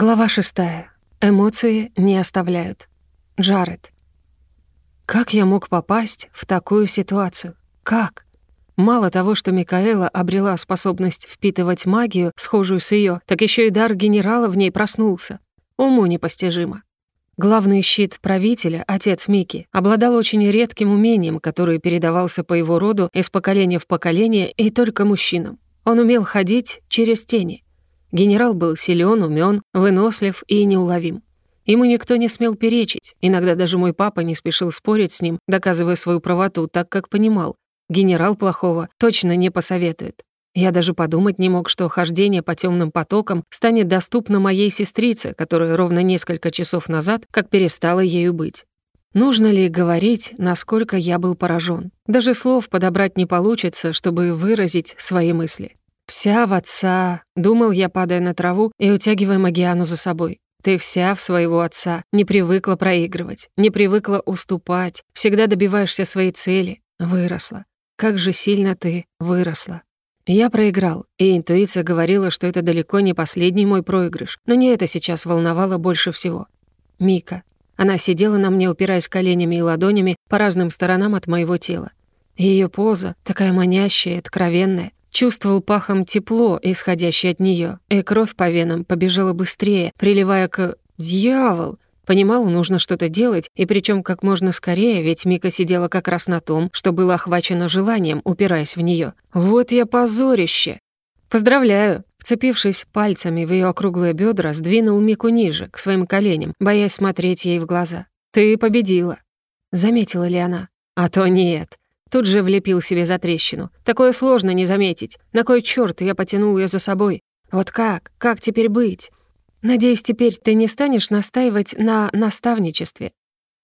Глава шестая. Эмоции не оставляют. Джаред. Как я мог попасть в такую ситуацию? Как? Мало того, что Микаэла обрела способность впитывать магию, схожую с ее, так еще и дар генерала в ней проснулся. Уму непостижимо. Главный щит правителя, отец Мики, обладал очень редким умением, которое передавался по его роду из поколения в поколение и только мужчинам. Он умел ходить через тени — Генерал был силен, умен, вынослив и неуловим. Ему никто не смел перечить, иногда даже мой папа не спешил спорить с ним, доказывая свою правоту, так как понимал, генерал плохого точно не посоветует. Я даже подумать не мог, что хождение по темным потокам станет доступно моей сестрице, которая ровно несколько часов назад как перестала ею быть. Нужно ли говорить, насколько я был поражен? Даже слов подобрать не получится, чтобы выразить свои мысли. «Вся в отца», — думал я, падая на траву и утягивая Магиану за собой. «Ты вся в своего отца, не привыкла проигрывать, не привыкла уступать, всегда добиваешься своей цели. Выросла. Как же сильно ты выросла». Я проиграл, и интуиция говорила, что это далеко не последний мой проигрыш, но не это сейчас волновало больше всего. Мика. Она сидела на мне, упираясь коленями и ладонями по разным сторонам от моего тела. Ее поза, такая манящая откровенная, Чувствовал пахом тепло, исходящее от нее, и кровь по венам побежала быстрее, приливая к... Дьявол! Понимал, нужно что-то делать, и причем как можно скорее, ведь Мика сидела как раз на том, что было охвачено желанием, упираясь в нее. Вот я позорище! Поздравляю! Вцепившись пальцами в ее округлые бедра, сдвинул Мику ниже, к своим коленям, боясь смотреть ей в глаза. «Ты победила!» Заметила ли она? А то нет. Тут же влепил себе за трещину. Такое сложно не заметить. На кой чёрт я потянул её за собой? Вот как? Как теперь быть? Надеюсь, теперь ты не станешь настаивать на наставничестве.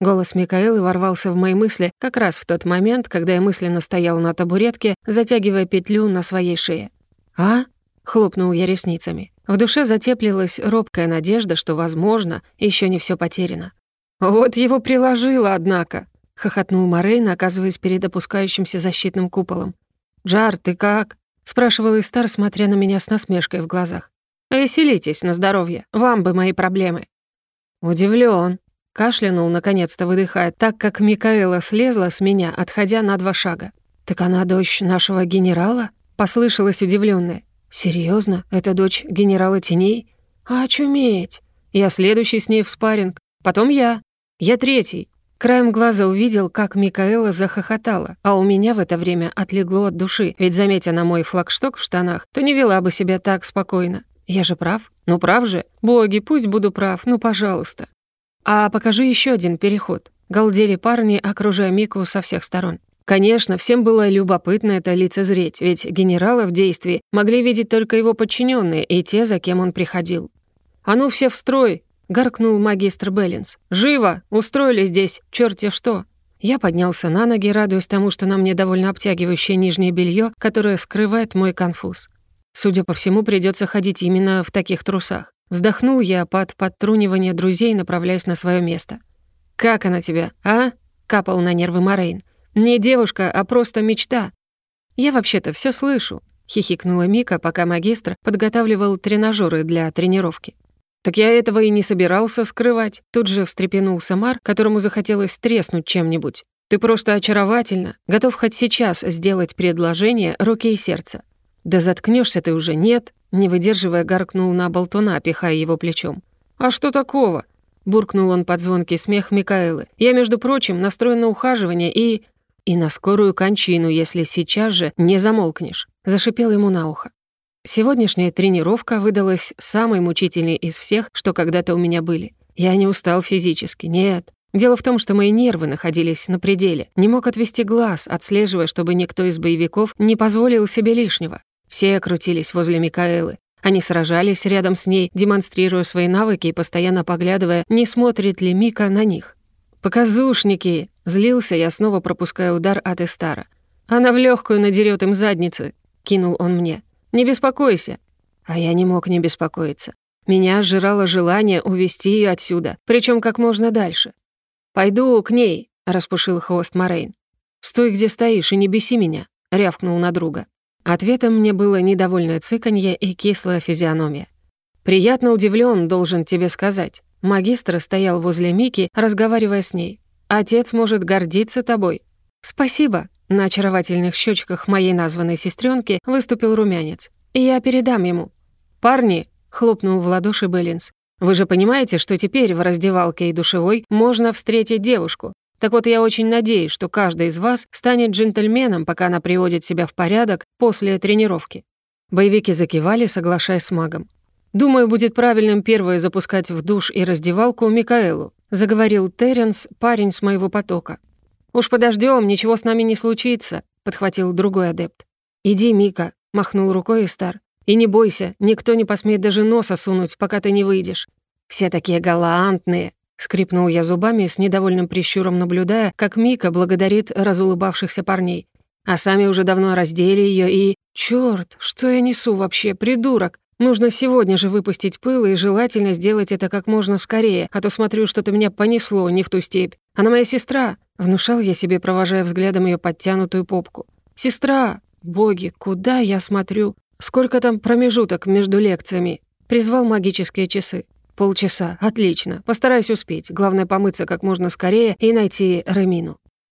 Голос Микаэлы ворвался в мои мысли как раз в тот момент, когда я мысленно стоял на табуретке, затягивая петлю на своей шее. «А?» — хлопнул я ресницами. В душе затеплилась робкая надежда, что, возможно, ещё не всё потеряно. «Вот его приложило, однако!» — хохотнул Морейн, оказываясь перед опускающимся защитным куполом. «Джар, ты как?» — спрашивал Истар, смотря на меня с насмешкой в глазах. «Веселитесь на здоровье, вам бы мои проблемы». «Удивлён», — кашлянул, наконец-то выдыхая, так как Микаэла слезла с меня, отходя на два шага. «Так она дочь нашего генерала?» — послышалась удивлённая. «Серьёзно? Это дочь генерала теней? А очуметь! Я следующий с ней в спарринг, потом я. Я третий, Краем глаза увидел, как Микаэла захохотала, а у меня в это время отлегло от души, ведь, заметя на мой флагшток в штанах, то не вела бы себя так спокойно. Я же прав? Ну прав же. Боги, пусть буду прав, ну пожалуйста. А покажи еще один переход. Галдели парни, окружая Мику со всех сторон. Конечно, всем было любопытно это лицезреть, ведь генерала в действии могли видеть только его подчиненные и те, за кем он приходил. «А ну все в строй!» — гаркнул магистр Беллинс. «Живо! Устроили здесь черт-те что!» Я поднялся на ноги, радуясь тому, что на мне довольно обтягивающее нижнее белье, которое скрывает мой конфуз. Судя по всему, придется ходить именно в таких трусах. Вздохнул я под подтрунивание друзей, направляясь на свое место. «Как она тебя, а?» — капал на нервы Морейн. «Не девушка, а просто мечта». «Я вообще-то все слышу», — хихикнула Мика, пока магистр подготавливал тренажеры для тренировки. «Так я этого и не собирался скрывать», — тут же встрепенулся Мар, которому захотелось треснуть чем-нибудь. «Ты просто очаровательно, готов хоть сейчас сделать предложение руки и сердца». «Да заткнешься ты уже, нет?» Не выдерживая, гаркнул на болтуна, пихая его плечом. «А что такого?» Буркнул он под звонкий смех Микаэлы. «Я, между прочим, настроен на ухаживание и...» «И на скорую кончину, если сейчас же не замолкнешь», — зашипел ему на ухо. Сегодняшняя тренировка выдалась самой мучительной из всех, что когда-то у меня были. Я не устал физически, нет. Дело в том, что мои нервы находились на пределе. Не мог отвести глаз, отслеживая, чтобы никто из боевиков не позволил себе лишнего. Все крутились возле Микаэлы. Они сражались рядом с ней, демонстрируя свои навыки и постоянно поглядывая, не смотрит ли Мика на них. «Показушники!» — злился я, снова пропуская удар от Эстара. «Она в легкую надерет им задницы!» — кинул он мне. Не беспокойся». А я не мог не беспокоиться. Меня сжирало желание увести ее отсюда, причем как можно дальше. «Пойду к ней», — распушил хвост Морейн. «Стой, где стоишь, и не беси меня», — рявкнул на друга. Ответом мне было недовольное цыканье и кислая физиономия. Приятно удивлен, должен тебе сказать. Магистр стоял возле Мики, разговаривая с ней. Отец может гордиться тобой. Спасибо. На очаровательных щечках моей названной сестренки выступил румянец. И я передам ему. Парни, хлопнул в ладоши Беллинс. Вы же понимаете, что теперь в раздевалке и душевой можно встретить девушку. Так вот, я очень надеюсь, что каждый из вас станет джентльменом, пока она приводит себя в порядок после тренировки». Боевики закивали, соглашаясь с магом. «Думаю, будет правильным первое запускать в душ и раздевалку Микаэлу», заговорил Терренс, парень с моего потока. «Уж подождем, ничего с нами не случится», подхватил другой адепт. «Иди, Мика», махнул рукой Истар. «И не бойся, никто не посмеет даже носа сунуть, пока ты не выйдешь. Все такие галантные», Скрипнул я зубами, с недовольным прищуром наблюдая, как Мика благодарит разулыбавшихся парней. А сами уже давно раздели ее и... Чёрт, что я несу вообще, придурок? Нужно сегодня же выпустить пыл и желательно сделать это как можно скорее, а то смотрю, что-то меня понесло не в ту степь. Она моя сестра, внушал я себе, провожая взглядом ее подтянутую попку. Сестра! Боги, куда я смотрю? Сколько там промежуток между лекциями? Призвал магические часы. Полчаса. Отлично. Постараюсь успеть. Главное помыться как можно скорее и найти Ремину.